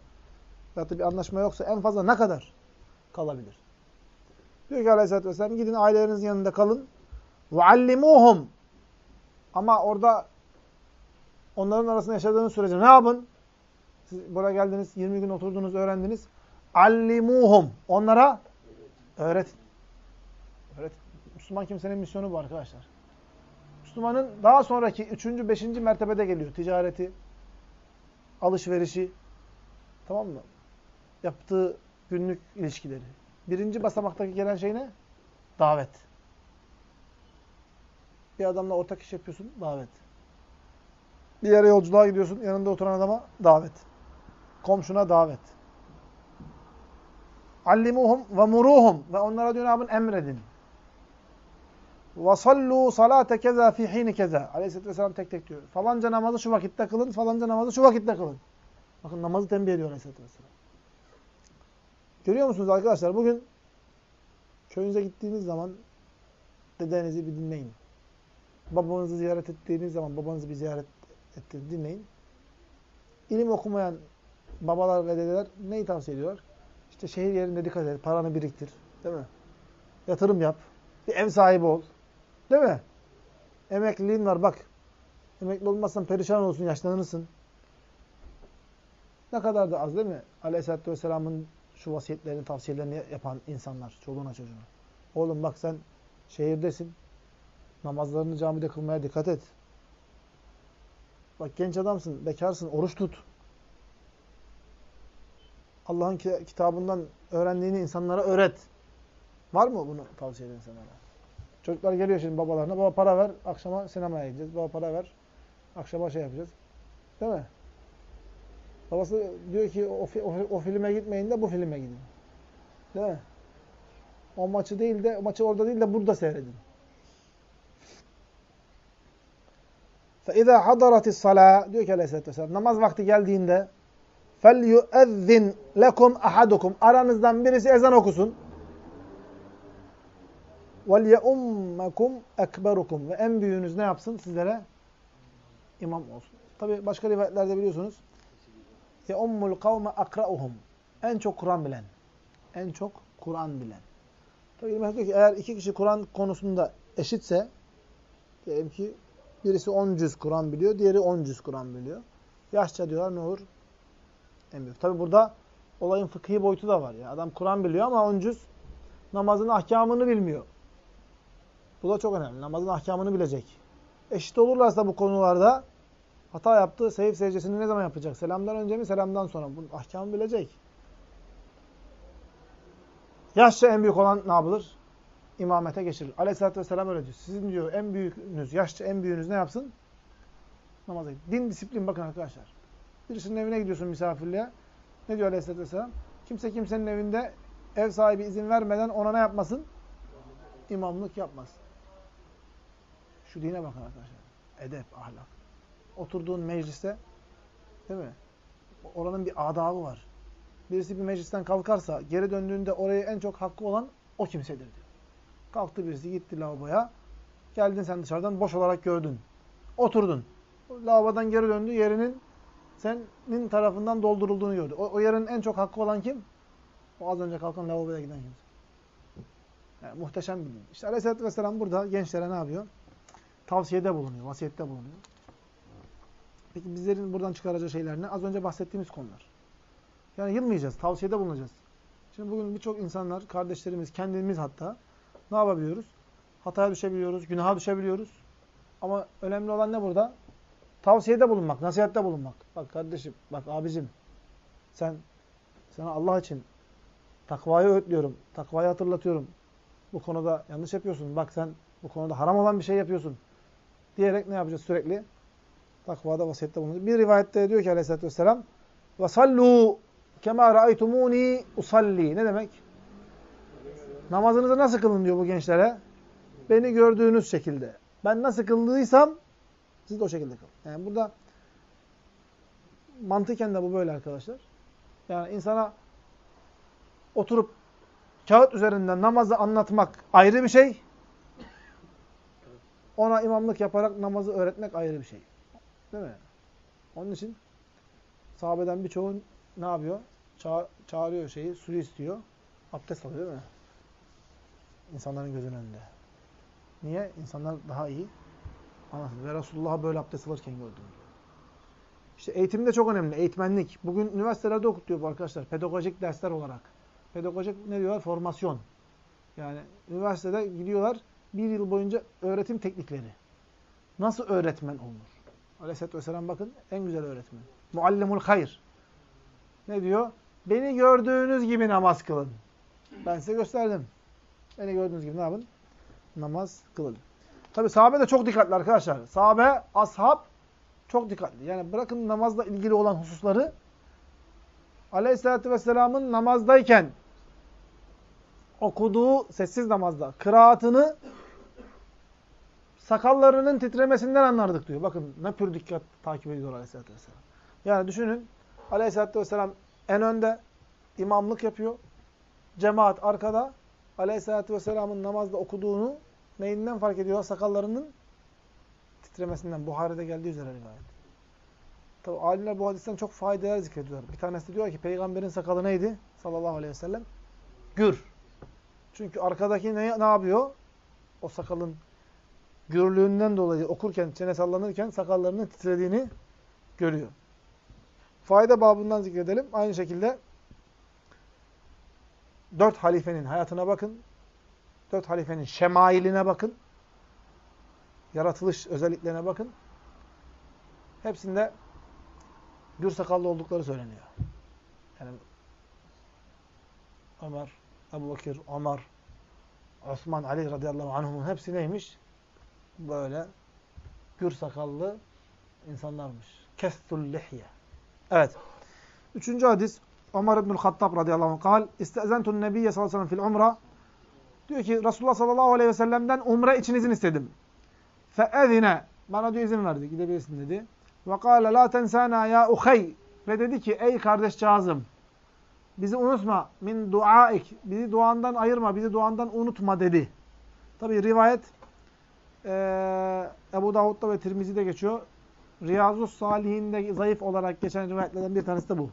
ya da bir anlaşma yoksa en fazla ne kadar kalabilir? Diyor ki aleyhissalatü vesselam gidin ailelerinizin yanında kalın. وَعَلِّمُوهُمْ ama orada onların arasında yaşadığınız sürece ne yapın? Siz buraya geldiniz, 20 gün oturdunuz, öğrendiniz. Allimuhum. Onlara öğretin. Öğretin. Müslüman kimsenin misyonu bu arkadaşlar. Müslümanın daha sonraki üçüncü, beşinci mertebede geliyor. Ticareti, alışverişi, tamam mı? Yaptığı günlük ilişkileri. Birinci basamaktaki gelen şey ne? Davet. Bir adamla ortak iş yapıyorsun, davet. Bir yere yolculuğa gidiyorsun, yanında oturan adama davet. Komşuna davet. Allimuhum ve muruhum ve onlara diyor ne Emredin. Ve sallu salate keza fi hini keza. Aleyhisselatü Vesselam tek tek diyor. Falanca namazı şu vakitte kılın, falanca namazı şu vakitte kılın. Bakın namazı tembih ediyor Aleyhisselatü Vesselam. Görüyor musunuz arkadaşlar? Bugün köyünüze gittiğiniz zaman dedenizi bir dinleyin. Babanızı ziyaret ettiğiniz zaman babanızı bir ziyaret ettiğini dinleyin. İlim okumayan babalar ve dedeler neyi tavsiye ediyorlar? İşte şehir yerinde dikkat et, paranı biriktir. Değil mi? Yatırım yap. Bir ev sahibi ol. Değil mi? Emekliliğin var bak. Emekli olmazsan perişan olsun, yaşlanırsın. Ne kadar da az değil mi? Aleyhisselatü Vesselam'ın şu vasiyetlerini, tavsiyelerini yapan insanlar, çoluğuna çocuğuna. Oğlum bak sen şehirdesin. Namazlarını camide kılmaya dikkat et. Bak genç adamsın, bekarsın, oruç tut. Allah'ın kitabından öğrendiğini insanlara öğret. Var mı bunu tavsiye eden insanlara? Çocuklar geliyor şimdi babalarına. Baba para ver, akşama sinemaya gideceğiz. Baba para ver, akşama şey yapacağız. Değil mi? Babası diyor ki o, o, o filme gitmeyin de bu filme gidin. Değil mi? O maçı değil de, maçı orada değil de burada seyredin. فَاِذَا حَضَرَتِ الصَّلَاةِ Diyor ki aleyhissalatü vesselam, namaz vakti geldiğinde فَلْيُؤَذِّنْ لَكُمْ أَحَدُكُمْ Aranızdan birisi ezan okusun. وَلْيَؤُمَّكُمْ اَكْبَرُكُمْ Ve en büyüğünüz ne yapsın? Sizlere imam olsun. Tabi başka rivayetlerde biliyorsunuz. يَؤُمُّ الْقَوْمَ اَقْرَأُهُمْ En çok Kur'an bilen. En çok Kur'an bilen. Tabi diyor ki eğer iki kişi Kur'an konusunda eşitse diyelim ki birisi 10 cüz Kur'an biliyor, diğeri 10 cüz Kur'an biliyor. Yaşça diyorlar ne olur? En büyük. Tabi burada olayın fıkhi boyutu da var. Yani adam Kur'an biliyor ama 10 cüz namazın ahkamını bilmiyor. Bu da çok önemli. Namazın ahkamını bilecek. Eşit olurlarsa bu konularda hata yaptığı seyif secdesini ne zaman yapacak? Selamdan önce mi, selamdan sonra mı? Bu ahkamı bilecek. Yaşça en büyük olan ne yapılır? İmamete geçirilir. Aleyhisselatü Vesselam öyle diyor. Sizin diyor en büyüğünüz, yaşça en büyüğünüz ne yapsın? Namaza gidin. Din disiplin bakın arkadaşlar. Birisinin evine gidiyorsun misafirliğe. Ne diyor Aleyhisselatü Vesselam? Kimse kimsenin evinde ev sahibi izin vermeden ona ne yapmasın? İmamlık yapmasın. Şu dine bakın arkadaşlar. Edep, ahlak. Oturduğun mecliste değil mi? Oranın bir adabı var. Birisi bir meclisten kalkarsa geri döndüğünde oraya en çok hakkı olan o kimsedir diyor. Kalktı birisi gitti lavaboya. Geldin sen dışarıdan boş olarak gördün. Oturdun. Lavabodan geri döndü yerinin senin tarafından doldurulduğunu gördü. O, o yerin en çok hakkı olan kim? O az önce kalkan lavaboya giden kimse. Yani muhteşem bir din. İşte Aleyhisselatü Vesselam burada gençlere ne yapıyor? Tavsiyede bulunuyor, vasiyette bulunuyor. Peki bizlerin buradan çıkaracağı şeyler ne? Az önce bahsettiğimiz konular. Yani yılmayacağız, tavsiyede bulunacağız. Şimdi bugün birçok insanlar, kardeşlerimiz, kendimiz hatta ne yapabiliyoruz? Hataya düşebiliyoruz, günaha düşebiliyoruz. Ama önemli olan ne burada? Tavsiyede bulunmak, nasihatte bulunmak. Bak kardeşim, bak abicim. Sen, sana Allah için takvayı öğütlüyorum, takvayı hatırlatıyorum. Bu konuda yanlış yapıyorsun. Bak sen bu konuda haram olan bir şey yapıyorsun. Diyerek ne yapacağız sürekli? Takvada vasiyette bulunacağız. Bir rivayette diyor ki aleyhissalatü vesselam وَصَلُّوا كَمَا رَأَيْتُمُونِي usalli. Ne demek? Namazınızı nasıl kılın diyor bu gençlere? Beni gördüğünüz şekilde. Ben nasıl kıldıysam siz de o şekilde kılın. Yani burada mantıken de bu böyle arkadaşlar. Yani insana oturup kağıt üzerinden namazı anlatmak ayrı bir şey. Ona imamlık yaparak namazı öğretmek ayrı bir şey. Değil mi? Onun için sahabeden birçoğu ne yapıyor? Ça çağırıyor şeyi, suyu istiyor. Abdest alıyor değil mi? İnsanların gözünün önünde. Niye? İnsanlar daha iyi anlasın. Ve Resulullah'a böyle abdest alırken gördüm diyor. İşte eğitim de çok önemli. Eğitmenlik. Bugün üniversitelerde okutuyor bu arkadaşlar. Pedagojik dersler olarak. Pedagojik ne diyorlar? Formasyon. Yani üniversitede gidiyorlar bir yıl boyunca öğretim teknikleri. Nasıl öğretmen olunur? Aleyhisselatü Vesselam bakın en güzel öğretmen. Muallimul hayr. Ne diyor? Beni gördüğünüz gibi namaz kılın. Ben size gösterdim. Beni gördüğünüz gibi ne yapın? Namaz kılın. Tabi sahabe de çok dikkatli arkadaşlar. Sahabe, ashab çok dikkatli. Yani bırakın namazla ilgili olan hususları Aleyhisselatü Vesselam'ın namazdayken okuduğu sessiz namazda kıraatını sakallarının titremesinden anlardık diyor. Bakın ne pür dikkat takip ediyor Aleyhisselatü Vesselam. Yani düşünün Aleyhisselatü Vesselam en önde imamlık yapıyor. Cemaat arkada. Aleyhisselatü Vesselam'ın namazda okuduğunu neyinden fark ediyorlar? Sakallarının titremesinden. Buhari'de geldiği üzere rivayet. Tabi alimler bu hadisten çok faydalar zikrediyorlar. Bir tanesi diyor ki peygamberin sakalı neydi? Sallallahu aleyhi ve sellem. Gür. Çünkü arkadaki ne, ne yapıyor? O sakalın gürlüğünden dolayı okurken, çene sallanırken sakallarının titrediğini görüyor. Fayda babından zikredelim. Aynı şekilde dört halifenin hayatına bakın. Dört halifenin şemailine bakın. Yaratılış özelliklerine bakın. Hepsinde gür sakallı oldukları söyleniyor. Yani Ömer, Ebu Bakır, Ömer, Osman, Ali radıyallahu anhum'un hepsi neymiş? Böyle gür sakallı insanlarmış. Kestul lihye. Evet. Üçüncü hadis Ömer İbnül Hattab radıyallahu anh kal İstezentun nebiyye sallallahu aleyhi ve sellem fil umra diyor ki Resulullah sallallahu aleyhi ve sellem'den umre için izin istedim. Fe'ezine bana diyor izin verdi. Gidebilirsin dedi. Ve kâle la tensana ya uhay ve dedi ki ey kardeşcağızım bizi unutma min duaik bizi duandan ayırma bizi duandan unutma dedi. Tabi rivayet e, Ebu Davud'da ve Tirmizi'de geçiyor. Riyazu Salihinde zayıf olarak geçen rivayetlerden bir tanesi de bu.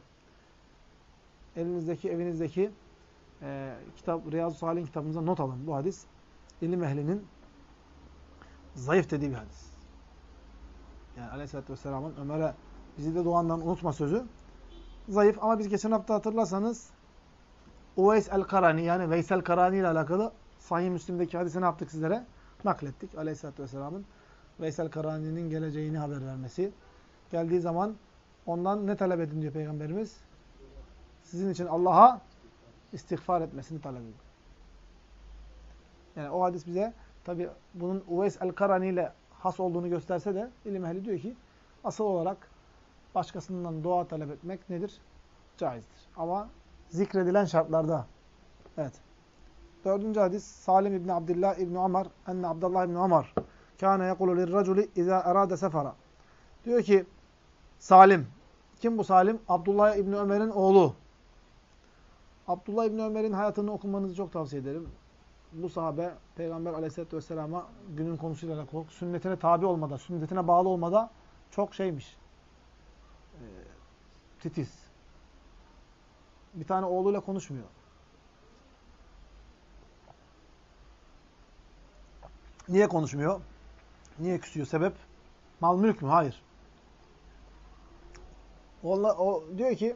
Elinizdeki, evinizdeki e, kitap, Riyazu Salih'in kitabımıza not alın bu hadis. İlim ehlinin zayıf dediği bir hadis. Yani Aleyhisselatü Vesselam'ın Ömer'e bizi de duandan unutma sözü zayıf ama biz geçen hafta hatırlarsanız Uveys el-Karani yani Veysel Karani ile alakalı Sahih Müslim'deki hadisini yaptık sizlere. naklettik. Aleyhisselatü Vesselam'ın Veysel Karani'nin geleceğini haber vermesi. Geldiği zaman ondan ne talep edin diyor Peygamberimiz? Sizin için Allah'a istiğfar etmesini talep edin. Yani o hadis bize tabi bunun Uveys el-Karani ile has olduğunu gösterse de ilim ehli diyor ki asıl olarak başkasından dua talep etmek nedir? Caizdir. Ama zikredilen şartlarda. Evet. Dördüncü hadis Salim İbni Abdullah İbni Amar enne Abdullah İbni Amar kâne yekulu lirraculi izâ erâde sefera. Diyor ki Salim. Kim bu Salim? Abdullah İbni Ömer'in oğlu. Abdullah İbni Ömer'in hayatını okumanızı çok tavsiye ederim. Bu sahabe Peygamber Aleyhisselatü vesselama günün konusuyla alakalı sünnetine tabi olmada, sünnetine bağlı olmada çok şeymiş. E, titiz. Bir tane oğluyla konuşmuyor. Niye konuşmuyor? Niye küsüyor? Sebep? Mal mülk mü? Hayır. Oğlu, o diyor ki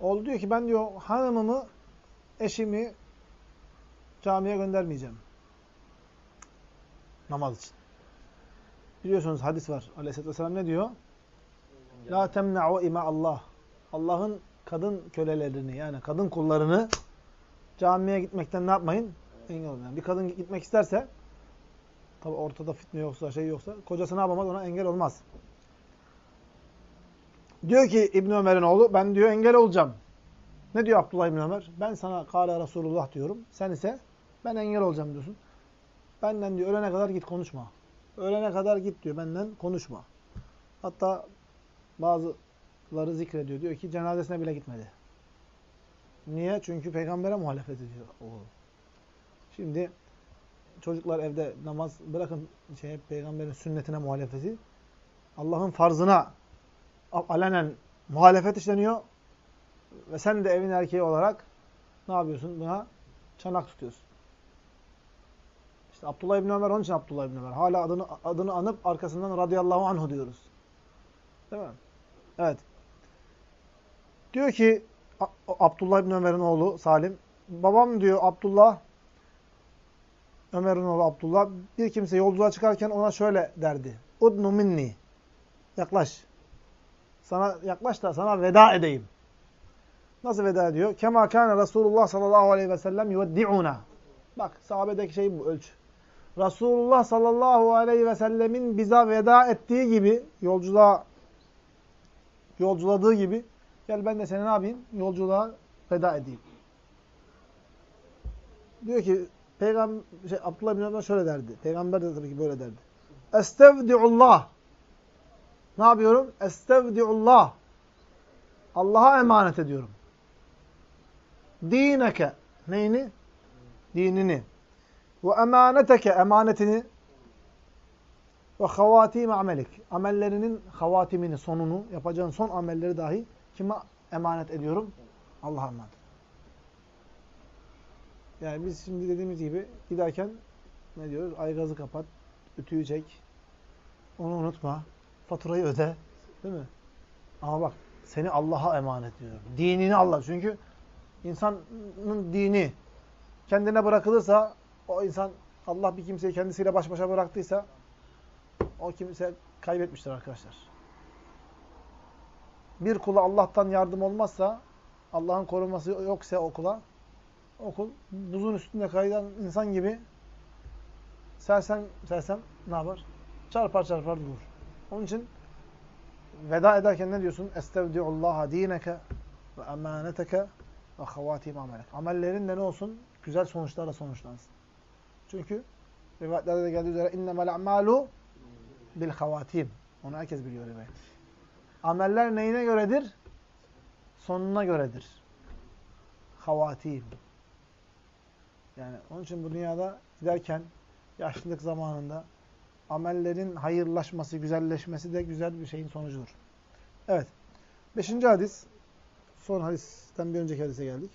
oğlu diyor ki ben diyor hanımımı, eşimi camiye göndermeyeceğim. Namaz için. Biliyorsunuz hadis var. Aleyhisselatü Vesselam ne diyor? La temna'u ima Allah. Allah'ın kadın kölelerini yani kadın kullarını camiye gitmekten ne yapmayın? Engel. Yani bir kadın gitmek isterse tabi ortada fitne yoksa şey yoksa kocası ne yapamaz ona engel olmaz. Diyor ki İbn Ömer'in oğlu ben diyor engel olacağım. Ne diyor Abdullah İbn Ömer? Ben sana kâle Resulullah diyorum. Sen ise ben engel olacağım diyorsun. Benden diyor ölene kadar git konuşma. Ölene kadar git diyor benden konuşma. Hatta bazıları zikrediyor. Diyor ki cenazesine bile gitmedi. Niye? Çünkü peygambere muhalefet ediyor oğlu. Şimdi çocuklar evde namaz bırakın şey peygamberin sünnetine muhalefeti. Allah'ın farzına alenen muhalefet işleniyor. Ve sen de evin erkeği olarak ne yapıyorsun? Buna çanak tutuyorsun. İşte Abdullah İbni Ömer onun için Abdullah İbni Ömer. Hala adını, adını anıp arkasından radıyallahu anhu diyoruz. Değil mi? Evet. Diyor ki Abdullah İbni Ömer'in oğlu Salim. Babam diyor Abdullah Ömer'in oğlu Abdullah bir kimse yolculuğa çıkarken ona şöyle derdi. Udnu minni. Yaklaş. Sana yaklaş da sana veda edeyim. Nasıl veda ediyor? Kema kâne Resulullah sallallahu aleyhi ve sellem yuveddi'una. Bak sahabedeki şey bu ölçü. Resulullah sallallahu aleyhi ve sellemin bize veda ettiği gibi yolculuğa yolculadığı gibi gel ben de seni ne yapayım? Yolculuğa veda edeyim. Diyor ki Peygamber şey, Abdullah bin Ömer şöyle derdi. Peygamber de tabii ki böyle derdi. Estevdiullah. Ne yapıyorum? Estevdiullah. Allah'a emanet ediyorum. Dineke. Neyini? Dinini. Ve emaneteke. Emanetini. Ve havatim amelik. Amellerinin havatimini, sonunu, yapacağın son amelleri dahi kime emanet ediyorum? Allah'a emanet. Yani biz şimdi dediğimiz gibi giderken ne diyoruz? Aygazı kapat, ütüyü çek, onu unutma, faturayı öde. Değil mi? Ama bak seni Allah'a emanet ediyorum. Dinini Allah. Çünkü insanın dini kendine bırakılırsa o insan Allah bir kimseyi kendisiyle baş başa bıraktıysa o kimse kaybetmiştir arkadaşlar. Bir kula Allah'tan yardım olmazsa Allah'ın koruması yoksa o kula buzun üstünde kaydan insan gibi sersem sersem ne yapar? Çarpar çarpar durur. Onun için veda ederken ne diyorsun? Estevdi'ullaha dineke ve emaneteke ve havatim amelek. Amellerin de ne olsun? Güzel sonuçlarla sonuçlansın. Çünkü rivayetlerde de geldiği üzere innemel a'malu bil havatim. Onu herkes biliyor rivayet. Ameller neyine göredir? Sonuna göredir. Havatim. Yani onun için bu dünyada giderken yaşlılık zamanında amellerin hayırlaşması, güzelleşmesi de güzel bir şeyin sonucudur. Evet. Beşinci hadis. Son hadisten bir önceki hadise geldik.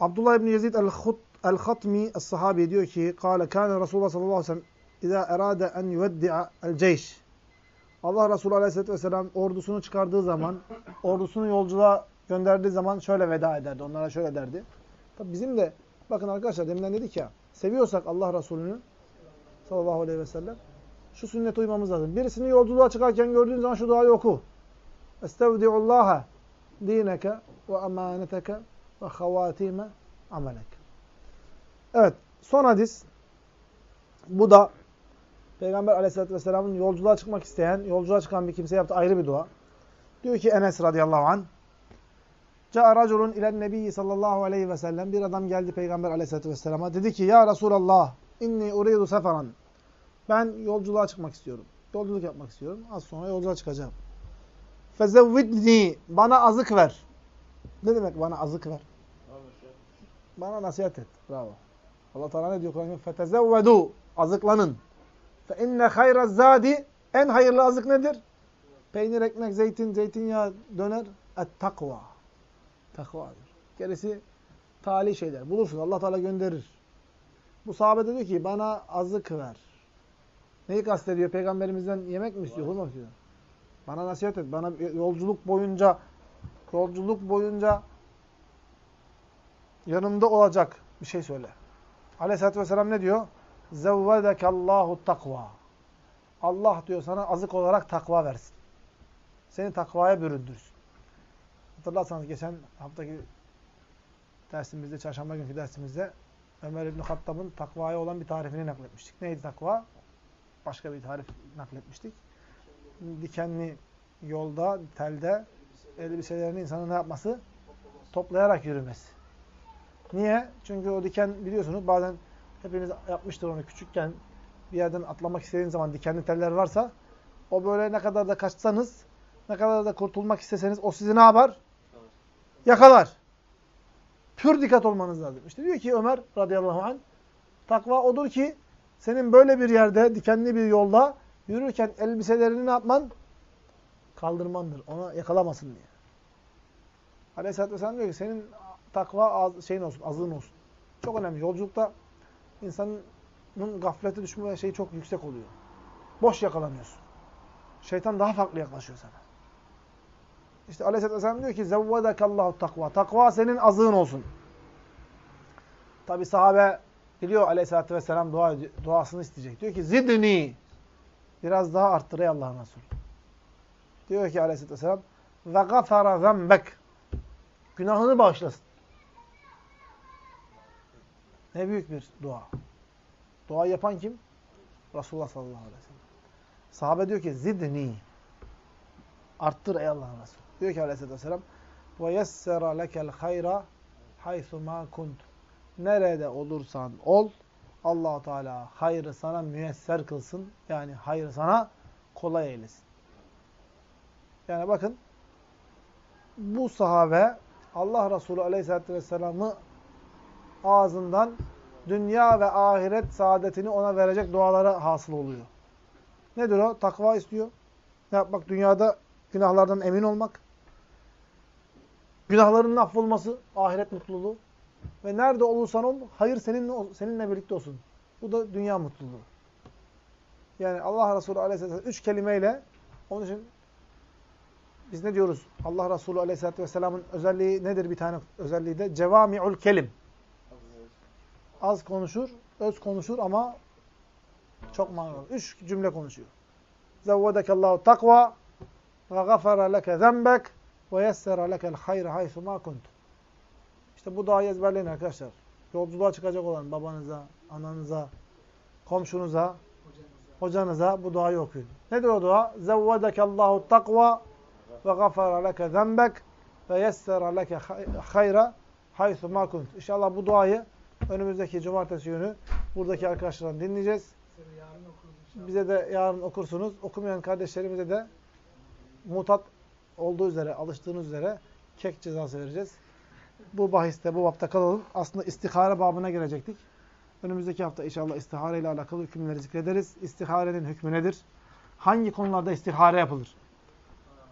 Abdullah İbni Yezid el-Khatmi el-Sahabi diyor ki Kale kâne Resulullah sallallahu aleyhi ve sellem İzâ erâde en yüveddi'a el-ceyş Allah Resulü aleyhisselatü vesselam ordusunu çıkardığı zaman, ordusunu yolculuğa gönderdiği zaman şöyle veda ederdi. Onlara şöyle derdi. Tabi bizim de Bakın arkadaşlar deminden dedik ya seviyorsak Allah Resulü'nü sallallahu aleyhi ve sellem şu sünnete uymamız lazım. Birisini yolculuğa çıkarken gördüğün zaman şu duayı oku. Estevdi'ullaha dineke ve emaneteke ve havatime amelek. Evet. Son hadis. Bu da Peygamber aleyhissalatü vesselamın yolculuğa çıkmak isteyen, yolculuğa çıkan bir kimse yaptı ayrı bir dua. Diyor ki Enes radıyallahu anh. Ca'a raculun ilen nebiyyi sallallahu aleyhi ve sellem. Bir adam geldi Peygamber aleyhissalatü vesselama. Dedi ki ya Resulallah inni uridu seferan. Ben yolculuğa çıkmak istiyorum. Yolculuk yapmak istiyorum. Az sonra yolculuğa çıkacağım. Fezevvidni. Bana azık ver. Ne demek bana azık ver? Bana nasihat et. Bravo. Allah Teala ne diyor Kur'an'da? Fetezevvedu. Azıklanın. Fe inne hayra zadi. En hayırlı azık nedir? Peynir, ekmek, zeytin, zeytinyağı, döner. Et takva. Takvadır. Gerisi tali şeyler. Bulursun. Allah Teala gönderir. Bu sahabe de diyor ki bana azık ver. Neyi kastediyor? Peygamberimizden yemek mi istiyor? Hurma istiyor? Bana nasihat et. Bana yolculuk boyunca yolculuk boyunca yanımda olacak bir şey söyle. Aleyhisselatü Vesselam ne diyor? Zevvedekallahu takva. Allah diyor sana azık olarak takva versin. Seni takvaya büründürsün. Hatırlarsanız geçen haftaki dersimizde, çarşamba günkü dersimizde Ömer İbni Hattab'ın takvaya olan bir tarifini nakletmiştik. Neydi takva? Başka bir tarif nakletmiştik. Dikenli yolda, telde elbiselerini insanın ne yapması? Toplayarak yürümesi. Niye? Çünkü o diken biliyorsunuz bazen hepiniz yapmıştır onu küçükken bir yerden atlamak istediğiniz zaman dikenli teller varsa o böyle ne kadar da kaçsanız ne kadar da kurtulmak isteseniz o sizi ne yapar? Yakalar. Pür dikkat olmanız lazım. İşte diyor ki Ömer radıyallahu anh takva odur ki senin böyle bir yerde dikenli bir yolda yürürken elbiselerini ne yapman? Kaldırmandır. Ona yakalamasın diye. Aleyhisselatü Vesselam diyor ki senin takva az, şeyin olsun, azığın olsun. Çok önemli. Yolculukta insanın gaflete düşme şeyi çok yüksek oluyor. Boş yakalanıyorsun. Şeytan daha farklı yaklaşıyor sana. İşte Aleyhisselatü Vesselam diyor ki zevvedekallahu takva. Takva senin azığın olsun. Tabi sahabe biliyor Aleyhisselatü Vesselam dua, duasını isteyecek. Diyor ki zidni. Biraz daha arttır ey Allah'ın Resulü. Diyor ki Aleyhisselatü Vesselam ve gafara zembek. Günahını bağışlasın. Ne büyük bir dua. Dua yapan kim? Resulullah sallallahu aleyhi ve sellem. Sahabe diyor ki zidni. Arttır ey Allah'ın Resulü. Diyor ki aleyhissalatü vesselam وَيَسَّرَ لَكَ الْخَيْرَ حَيْثُ مَا كُنْتُ Nerede olursan ol, allah Teala hayrı sana müyesser kılsın. Yani hayrı sana kolay eylesin. Yani bakın, bu sahabe Allah Resulü aleyhissalatü vesselam'ı ağzından dünya ve ahiret saadetini ona verecek dualara hasıl oluyor. Nedir o? Takva istiyor. Ne yapmak? Dünyada günahlardan emin olmak. Günahların affolması, ahiret mutluluğu. Ve nerede olursan ol, hayır seninle, seninle birlikte olsun. Bu da dünya mutluluğu. Yani Allah Resulü Aleyhisselatü Vesselam üç kelimeyle, onun için biz ne diyoruz? Allah Resulü Aleyhisselatü Vesselam'ın özelliği nedir bir tane özelliği de? Cevami'ul kelim. Az konuşur, öz konuşur ama çok manalı. Üç cümle konuşuyor. Zevvedekallahu takva ve gafara leke zembek ve yessera lekel hayre haythu ma kuntum. İşte bu duayı ezberleyin arkadaşlar. Yolculuğa çıkacak olan babanıza, ananıza, komşunuza, hocanıza bu duayı okuyun. Nedir o dua? Zevvedekallahu takva ve gafara leke zembek ve yessera leke hayre haythu ma kuntum. İnşallah bu duayı önümüzdeki cumartesi günü buradaki arkadaşlardan dinleyeceğiz. Bize de yarın okursunuz. Okumayan kardeşlerimize de mutat olduğu üzere, alıştığınız üzere kek cezası vereceğiz. Bu bahiste, bu bapta kalalım. Aslında istihare babına gelecektik. Önümüzdeki hafta inşallah istihare ile alakalı hükümleri zikrederiz. İstiharenin hükmü nedir? Hangi konularda istihare yapılır?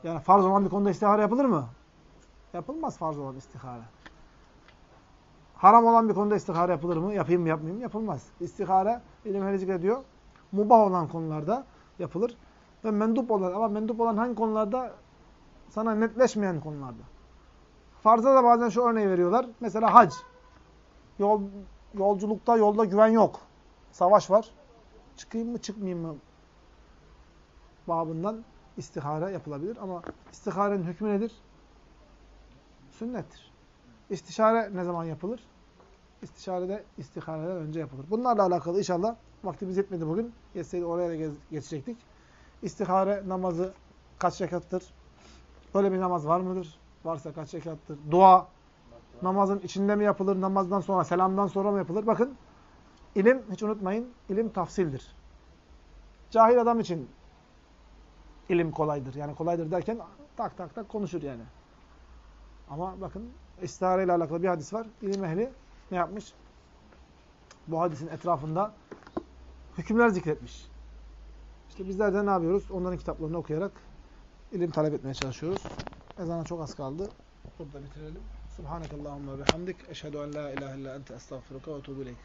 Yani farz olan bir konuda istihare yapılır mı? Yapılmaz farz olan istihare. Haram olan bir konuda istihare yapılır mı? Yapayım mı yapmayayım mı? Yapılmaz. İstihare, ilim zikrediyor. Mubah olan konularda yapılır. Ve mendup olan, ama mendup olan hangi konularda? Sana netleşmeyen konularda. Farza da bazen şu örneği veriyorlar. Mesela hac. Yol yolculukta, yolda güven yok. Savaş var. Çıkayım mı, çıkmayayım mı? Babından istihare yapılabilir. Ama istiharenin hükmü nedir? Sünnettir. İstişare ne zaman yapılır? İstişare de istihareden önce yapılır. Bunlarla alakalı inşallah vaktimiz yetmedi bugün. Yetseydi oraya da geçecektik. İstihare namazı kaç rekattır? Böyle bir namaz var mıdır? Varsa kaç rekattır? Dua namazın içinde mi yapılır? Namazdan sonra, selamdan sonra mı yapılır? Bakın ilim, hiç unutmayın, ilim tafsildir. Cahil adam için ilim kolaydır. Yani kolaydır derken tak tak tak konuşur yani. Ama bakın istihare ile alakalı bir hadis var. İlim ehli ne yapmış? Bu hadisin etrafında hükümler zikretmiş. İşte bizler de ne yapıyoruz? Onların kitaplarını okuyarak ilim talep etmeye çalışıyoruz. Ezana çok az kaldı. Burada bitirelim. Subhanakallahumma bihamdik. Eşhedü en la ilahe illa ente estağfiruka ve etûbü ileyk.